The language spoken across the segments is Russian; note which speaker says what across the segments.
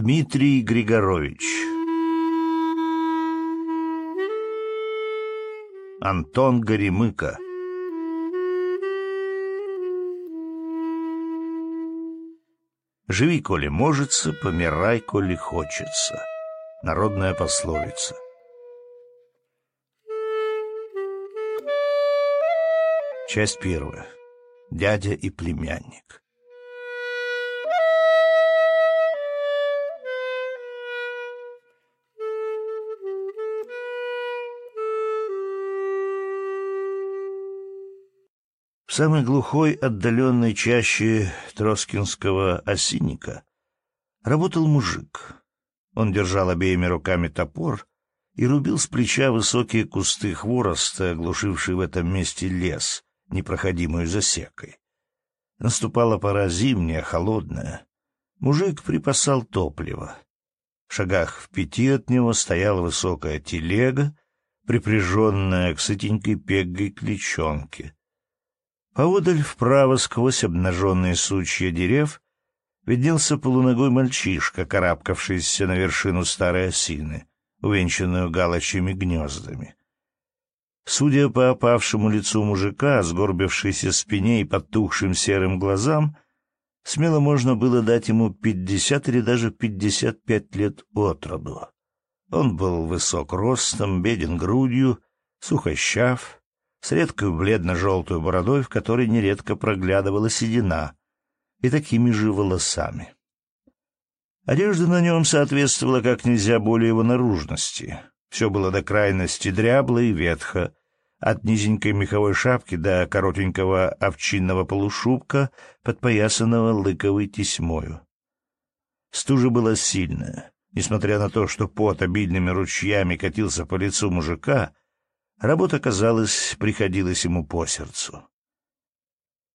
Speaker 1: Дмитрий Григорович Антон Горемыка. Живи, коли можется, помирай, коли хочется. Народная пословица. Часть первая. Дядя и племянник. самой глухой отдаленной чаще Троскинского осинника работал мужик. Он держал обеими руками топор и рубил с плеча высокие кусты хвороста, оглушивший в этом месте лес, непроходимую засекой. Наступала пора зимняя, холодная. Мужик припасал топливо. В шагах в пяти от него стояла высокая телега, припряженная к сытенькой пегой кличонке — а Поодаль вправо сквозь обнаженные сучья дерев виднелся полуногой мальчишка, карабкавшийся на вершину старой осины, увенчанную галочьими гнездами. Судя по опавшему лицу мужика, сгорбившейся спине и подтухшим серым глазам, смело можно было дать ему пятьдесят или даже пятьдесят пять лет от роду. Он был высок ростом, беден грудью, сухощав, с редкой бледно-желтой бородой, в которой нередко проглядывала седина, и такими же волосами. Одежда на нем соответствовала как нельзя более его наружности. Все было до крайности дрябло и ветхо, от низенькой меховой шапки до коротенького овчинного полушубка, подпоясанного лыковой тесьмою. Стужа была сильная. Несмотря на то, что пот обильными ручьями катился по лицу мужика, Работа, казалось, приходилась ему по сердцу.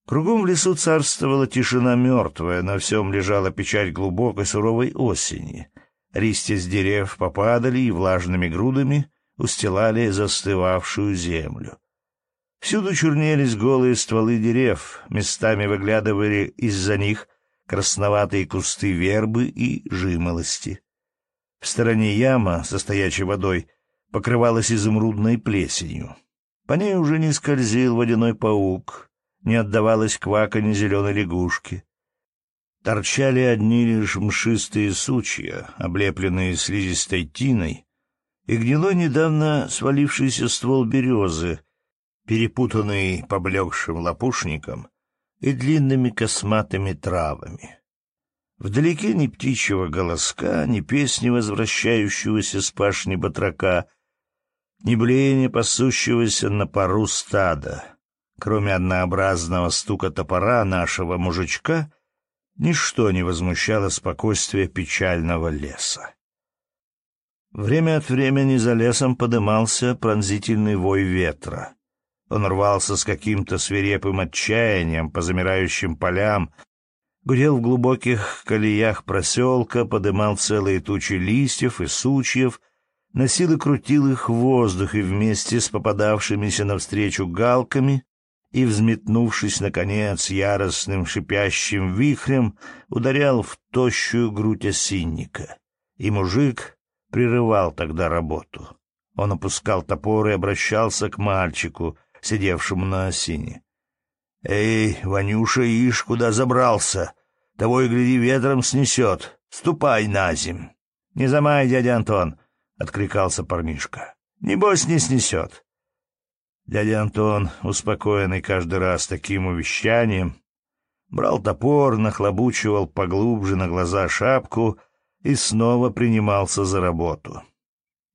Speaker 1: Кругом в лесу царствовала тишина мертвая, на всем лежала печать глубокой суровой осени. Листья с дерев попадали и влажными грудами устилали застывавшую землю. Всюду чернелись голые стволы дерев, местами выглядывали из-за них красноватые кусты вербы и жимолости. В стороне яма со водой — покрывалась изумрудной плесенью. По ней уже не скользил водяной паук, не отдавалось кваканье зеленой лягушки. Торчали одни лишь мшистые сучья, облепленные слизистой тиной, и гнилой недавно свалившийся ствол березы, перепутанный поблекшим лопушником и длинными косматыми травами. Вдалеке ни птичьего голоска, ни песни возвращающегося с пашни батрака — ни блеяния пасущегося на пару стада. Кроме однообразного стука топора нашего мужичка, ничто не возмущало спокойствие печального леса. Время от времени за лесом подымался пронзительный вой ветра. Он рвался с каким-то свирепым отчаянием по замирающим полям, гудел в глубоких колеях проселка, подымал целые тучи листьев и сучьев — Насилы крутил их в воздухе вместе с попадавшимися навстречу галками и, взметнувшись, наконец, яростным шипящим вихрем, ударял в тощую грудь осинника. И мужик прерывал тогда работу. Он опускал топор и обращался к мальчику, сидевшему на осине. — Эй, Ванюша, ишь, куда забрался? Того и гляди, ветром снесет. Ступай на зим. — Не замай, дядя Антон откликался парнишка. «Небось, не снесет». Дядя Антон, успокоенный каждый раз таким увещанием, брал топор, нахлобучивал поглубже на глаза шапку и снова принимался за работу.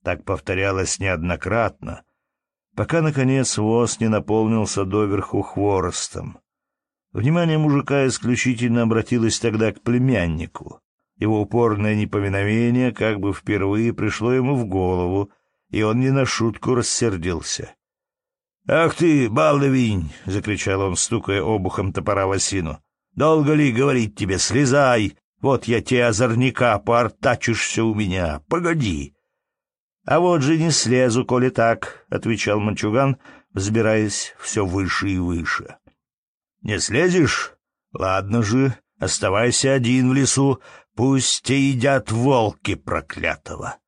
Speaker 1: Так повторялось неоднократно, пока, наконец, воз не наполнился доверху хворостом. Внимание мужика исключительно обратилось тогда к племяннику. Его упорное непоминовение как бы впервые пришло ему в голову, и он не на шутку рассердился. «Ах ты, балдовинь!» — закричал он, стукая обухом топора в осину. «Долго ли говорить тебе? Слезай! Вот я те озорника, поортачишься у меня! Погоди!» «А вот же не слезу, коли так!» — отвечал мальчуган, взбираясь все выше и выше. «Не слезешь? Ладно же, оставайся один в лесу, Пусть едят волки проклятого.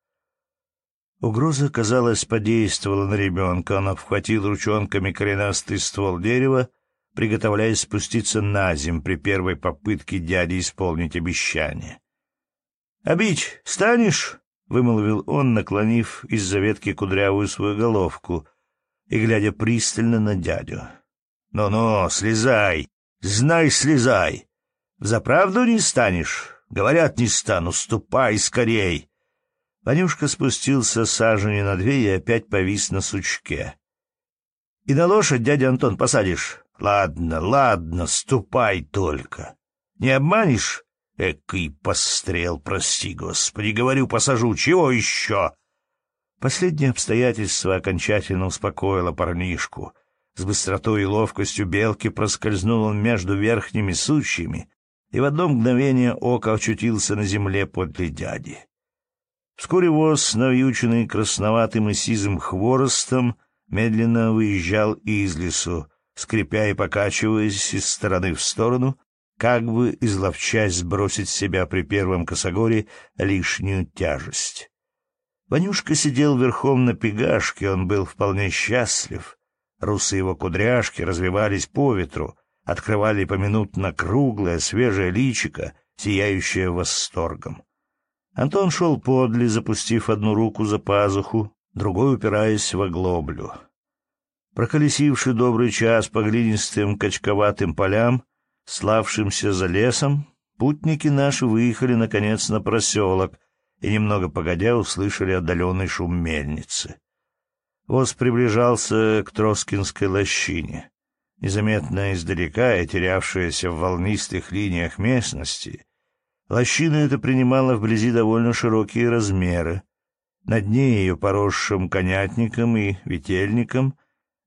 Speaker 1: Угроза, казалось, подействовала на ребенка. Он обхватил ручонками коренастый ствол дерева, приготовляясь спуститься на зем при первой попытке дяди исполнить обещание. «Обить станешь?» — вымолвил он, наклонив из-за ветки кудрявую свою головку и глядя пристально на дядю. «Ну-ну, слезай! Знай, слезай! за правду не станешь!» Говорят, не стану, ступай скорей. Ванюшка спустился сажене на две и опять повис на сучке. — И на лошадь, дядя Антон, посадишь? — Ладно, ладно, ступай только. — Не обманешь? — Экий пострел, прости господи, говорю, посажу, чего еще? Последнее обстоятельство окончательно успокоило парнишку. С быстротой и ловкостью белки проскользнул он между верхними сучьями, и в одно мгновение око очутился на земле подле дяди. Вскоре воз, навьюченный красноватым и сизым хворостом, медленно выезжал из лесу, скрипя и покачиваясь из стороны в сторону, как бы изловчась сбросить с себя при первом косогоре лишнюю тяжесть. Ванюшка сидел верхом на пегашке, он был вполне счастлив. Русы его кудряшки развивались по ветру — открывали поминутно круглое, свежее личико, сияющее восторгом. Антон шел подле, запустив одну руку за пазуху, другой упираясь в оглоблю. Проколесивший добрый час по глинистым качковатым полям, славшимся за лесом, путники наши выехали, наконец, на проселок и, немного погодя, услышали отдаленный шум мельницы. Воз приближался к Троскинской лощине. Незаметно издалека и терявшаяся в волнистых линиях местности, лощина эта принимала вблизи довольно широкие размеры. Над ней ее поросшим конятником и ветельником,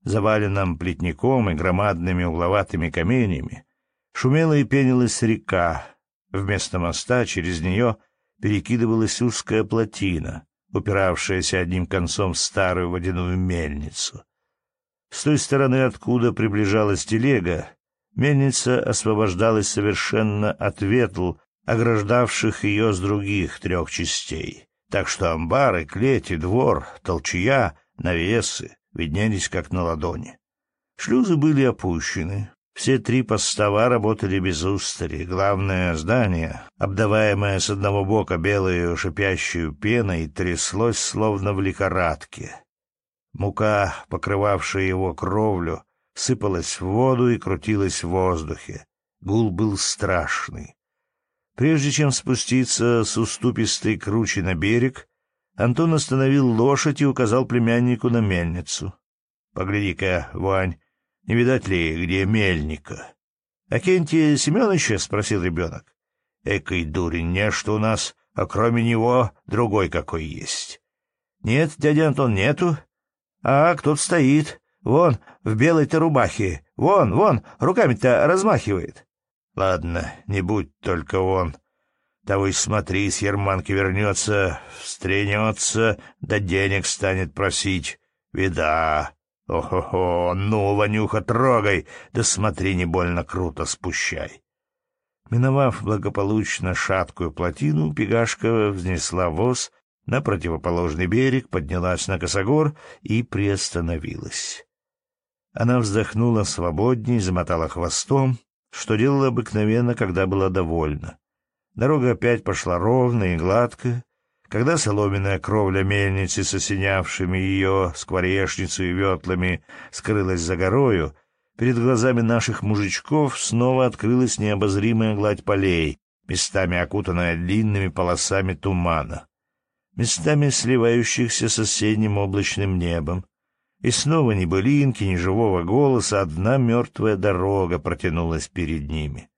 Speaker 1: заваленным плетником и громадными угловатыми каменями, шумела и пенилась река. Вместо моста через нее перекидывалась узкая плотина, упиравшаяся одним концом в старую водяную мельницу — с той стороны, откуда приближалась телега, мельница освобождалась совершенно от ветл, ограждавших ее с других трех частей. Так что амбары, клети, двор, толчья, навесы виднелись как на ладони. Шлюзы были опущены, все три постова работали без устали. Главное здание, обдаваемое с одного бока белой шипящей пеной, тряслось словно в лихорадке. Мука, покрывавшая его кровлю, сыпалась в воду и крутилась в воздухе. Гул был страшный. Прежде чем спуститься с уступистой кручи на берег, Антон остановил лошадь и указал племяннику на мельницу. — Погляди-ка, Вань, не видать ли, где мельника? — Акентия Семеновича? — спросил ребенок. — Экой дурень, не что у нас, а кроме него другой какой есть. — Нет, дядя Антон, нету. А кто-то стоит. Вон, в белой-то рубахе. Вон, вон, руками-то размахивает. Ладно, не будь только он. Того и смотри, с Ерманки вернется, встренется, да денег станет просить. Вида. О-хо-хо, ну, Ванюха, трогай, да смотри, не больно круто спущай. Миновав благополучно шаткую плотину, пегашка взнесла воз на противоположный берег, поднялась на косогор и приостановилась. Она вздохнула свободней, замотала хвостом, что делала обыкновенно, когда была довольна. Дорога опять пошла ровно и гладко. Когда соломенная кровля мельницы с осенявшими ее скворечницей и ветлами скрылась за горою, перед глазами наших мужичков снова открылась необозримая гладь полей, местами окутанная длинными полосами тумана местами сливающихся с соседним облачным небом. И снова ни былинки, ни живого голоса, одна мертвая дорога протянулась перед ними.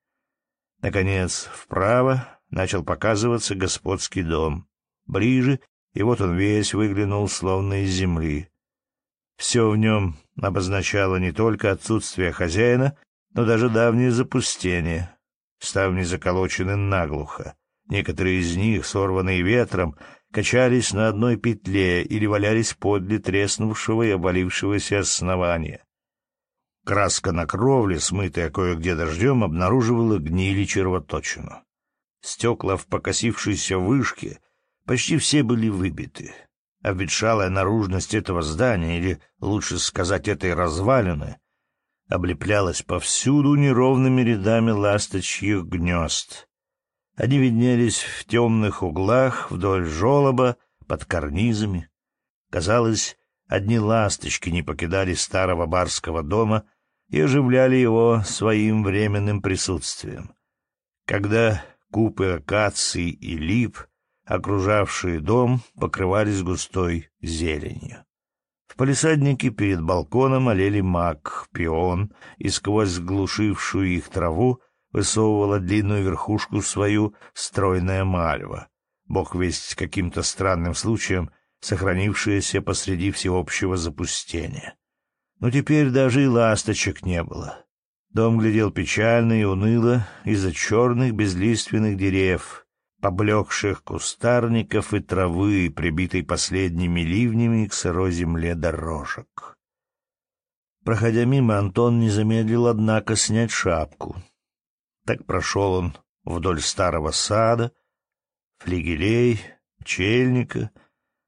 Speaker 1: Наконец, вправо начал показываться господский дом. Ближе, и вот он весь выглянул, словно из земли. Все в нем обозначало не только отсутствие хозяина, но даже давнее запустение. Ставни заколочены наглухо. Некоторые из них, сорванные ветром, качались на одной петле или валялись подле треснувшего и обвалившегося основания. Краска на кровле, смытая кое-где дождем, обнаруживала гнили червоточину. Стекла в покосившейся вышке почти все были выбиты. Обветшалая наружность этого здания, или, лучше сказать, этой развалины, облеплялась повсюду неровными рядами ласточьих гнезд. Они виднелись в темных углах, вдоль желоба, под карнизами. Казалось, одни ласточки не покидали старого барского дома и оживляли его своим временным присутствием. Когда купы акаций и лип, окружавшие дом, покрывались густой зеленью. В палисаднике перед балконом олели мак, пион, и сквозь глушившую их траву высовывала длинную верхушку свою стройная мальва, бог весть каким-то странным случаем, сохранившаяся посреди всеобщего запустения. Но теперь даже и ласточек не было. Дом глядел печально и уныло из-за черных безлиственных деревьев, поблекших кустарников и травы, прибитой последними ливнями к сырой земле дорожек. Проходя мимо, Антон не замедлил, однако, снять шапку — так прошел он вдоль старого сада, флигелей, пчельника,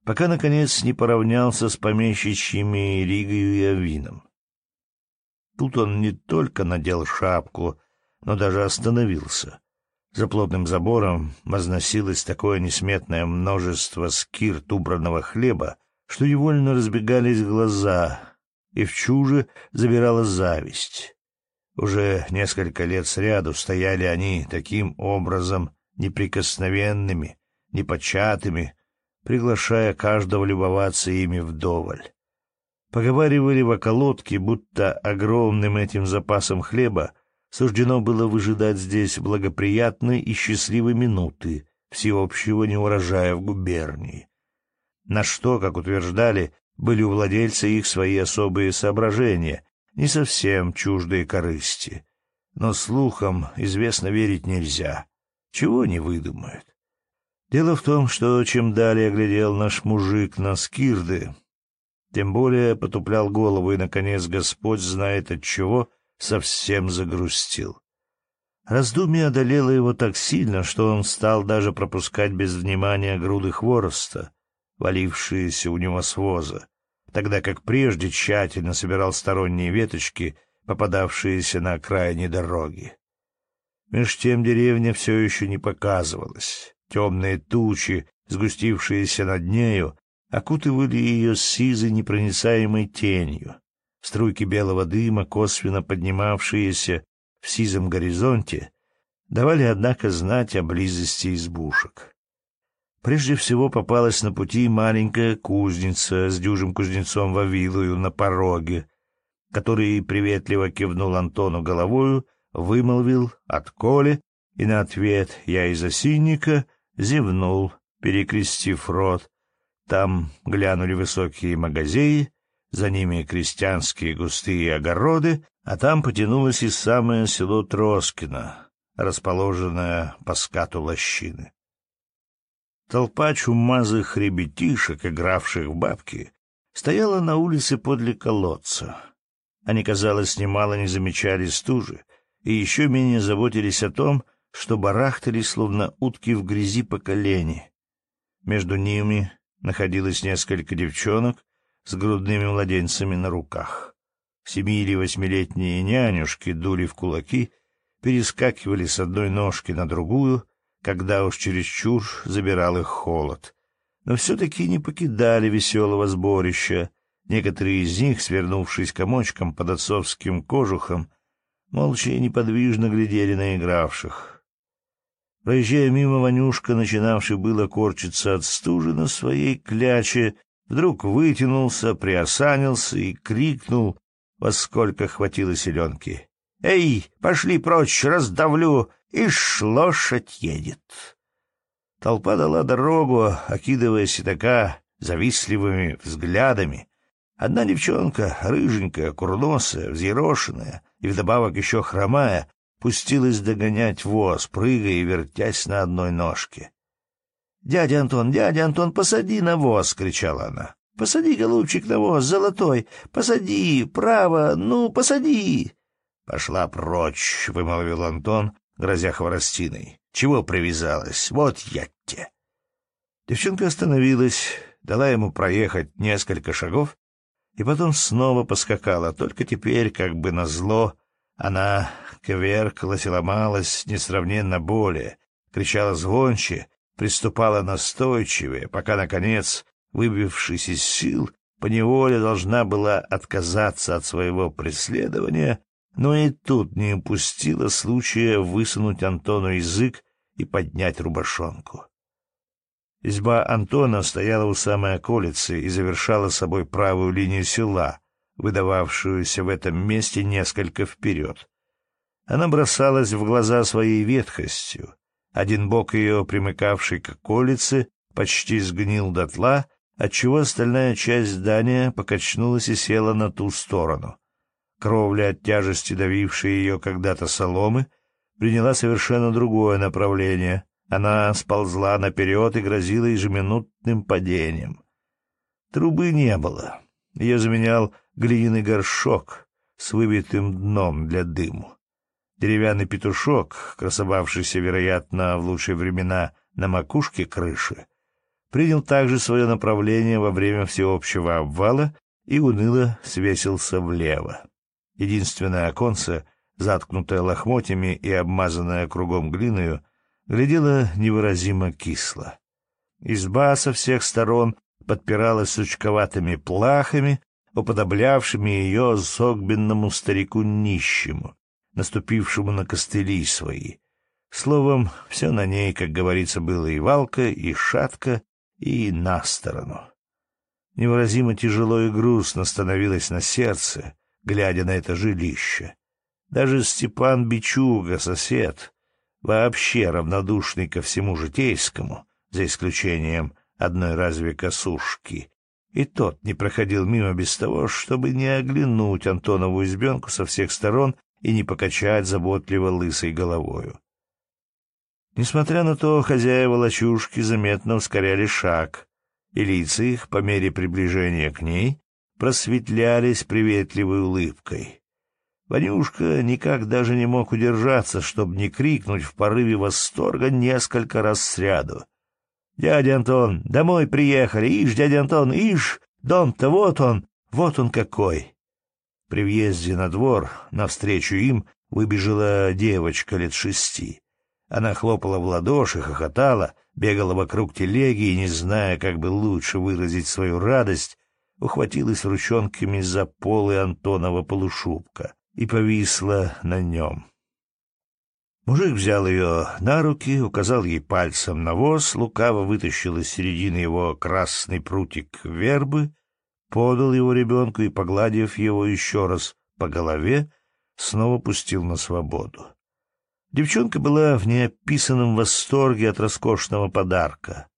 Speaker 1: пока, наконец, не поравнялся с помещичьими Ригою и Авином. Тут он не только надел шапку, но даже остановился. За плотным забором возносилось такое несметное множество скирт убранного хлеба, что невольно разбегались глаза, и в чуже забирала зависть. Уже несколько лет сряду стояли они таким образом неприкосновенными, непочатыми, приглашая каждого любоваться ими вдоволь. Поговаривали в околотке, будто огромным этим запасом хлеба суждено было выжидать здесь благоприятные и счастливые минуты всеобщего неурожая в губернии. На что, как утверждали, были у владельца их свои особые соображения, не совсем чуждые корысти. Но слухам, известно, верить нельзя. Чего не выдумают. Дело в том, что чем далее глядел наш мужик на скирды, тем более потуплял голову и, наконец, Господь знает от чего, совсем загрустил. Раздумье одолело его так сильно, что он стал даже пропускать без внимания груды хвороста, валившиеся у него с воза тогда как прежде тщательно собирал сторонние веточки, попадавшиеся на окраине дороги. Меж тем деревня все еще не показывалась. Темные тучи, сгустившиеся над нею, окутывали ее сизой непроницаемой тенью. Струйки белого дыма, косвенно поднимавшиеся в сизом горизонте, давали, однако, знать о близости избушек. Прежде всего попалась на пути маленькая кузница с дюжим кузнецом Вавилою на пороге, который приветливо кивнул Антону головою, вымолвил от Коли, и на ответ я из осинника зевнул, перекрестив рот. Там глянули высокие магазеи, за ними крестьянские густые огороды, а там потянулось и самое село Троскино, расположенное по скату лощины. Толпа чумазых ребятишек, игравших в бабки, стояла на улице подле колодца. Они, казалось, немало не замечали стужи и еще менее заботились о том, что барахтались, словно утки в грязи по колени. Между ними находилось несколько девчонок с грудными младенцами на руках. Семи- или восьмилетние нянюшки дули в кулаки, перескакивали с одной ножки на другую — когда уж чересчур забирал их холод. Но все-таки не покидали веселого сборища. Некоторые из них, свернувшись комочком под отцовским кожухом, молча и неподвижно глядели на игравших. Проезжая мимо, Ванюшка, начинавший было корчиться от стужи на своей кляче, вдруг вытянулся, приосанился и крикнул, во сколько хватило селенки. «Эй, пошли прочь, раздавлю!» и лошадь едет. Толпа дала дорогу, окидывая седока завистливыми взглядами. Одна девчонка, рыженькая, курносая, взъерошенная и вдобавок еще хромая, пустилась догонять воз, прыгая и вертясь на одной ножке. — Дядя Антон, дядя Антон, посади на воз! — кричала она. — Посади, голубчик, на воз, золотой! Посади, право, ну, посади! «Пошла прочь», — вымолвил Антон, грозя хворостиной. «Чего привязалась? Вот я те». Девчонка остановилась, дала ему проехать несколько шагов и потом снова поскакала, только теперь, как бы назло, она кверкалась и ломалась несравненно более, кричала звонче, приступала настойчивее, пока, наконец, выбившись из сил, поневоле должна была отказаться от своего преследования но и тут не упустила случая высунуть Антону язык и поднять рубашонку. Изба Антона стояла у самой околицы и завершала собой правую линию села, выдававшуюся в этом месте несколько вперед. Она бросалась в глаза своей ветхостью. Один бок ее, примыкавший к околице, почти сгнил дотла, отчего остальная часть здания покачнулась и села на ту сторону — Кровля от тяжести, давившей ее когда-то соломы, приняла совершенно другое направление. Она сползла наперед и грозила ежеминутным падением. Трубы не было. Ее заменял глиняный горшок с выбитым дном для дыму. Деревянный петушок, красовавшийся, вероятно, в лучшие времена на макушке крыши, принял также свое направление во время всеобщего обвала и уныло свесился влево. Единственное оконце, заткнутое лохмотьями и обмазанное кругом глиною, глядело невыразимо кисло. Изба со всех сторон подпиралась сучковатыми плахами, уподоблявшими ее согбенному старику-нищему, наступившему на костыли свои. Словом, все на ней, как говорится, было и валка, и шатка, и на сторону. Невыразимо тяжело и грустно становилось на сердце, глядя на это жилище. Даже Степан Бичуга, сосед, вообще равнодушный ко всему житейскому, за исключением одной разве косушки, и тот не проходил мимо без того, чтобы не оглянуть Антонову избенку со всех сторон и не покачать заботливо лысой головою. Несмотря на то, хозяева лачушки заметно ускоряли шаг, и лица их, по мере приближения к ней, просветлялись приветливой улыбкой. Ванюшка никак даже не мог удержаться, чтобы не крикнуть в порыве восторга несколько раз сряду. «Дядя Антон, домой приехали! Ишь, дядя Антон, ишь! Дом-то вот он! Вот он какой!» При въезде на двор навстречу им выбежала девочка лет шести. Она хлопала в ладоши, хохотала, бегала вокруг телеги и, не зная, как бы лучше выразить свою радость, ухватилась ручонками за полы Антонова полушубка и повисла на нем. Мужик взял ее на руки, указал ей пальцем на воз, лукаво вытащил из середины его красный прутик вербы, подал его ребенку и, погладив его еще раз по голове, снова пустил на свободу. Девчонка была в неописанном восторге от роскошного подарка.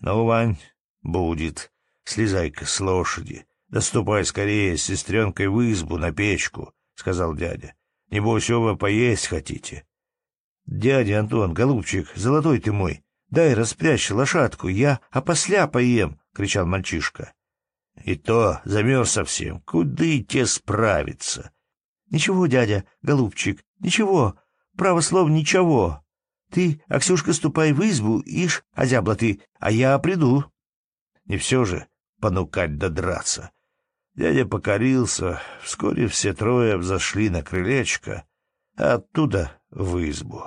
Speaker 1: Но Вань будет. Слезай-ка с лошади. Доступай скорее с сестренкой в избу на печку, — сказал дядя. — Небось, оба поесть хотите. — Дядя Антон, голубчик, золотой ты мой, дай распрячь лошадку, я опосля поем, — кричал мальчишка. — И то замерз совсем. Куды те справиться? — Ничего, дядя, голубчик, ничего, право слов ничего. Ты, Аксюшка, ступай в избу, ишь, озябла ты, а я приду. — Не все же, понукать да драться. Дядя покорился, вскоре все трое взошли на крылечко, а оттуда в избу.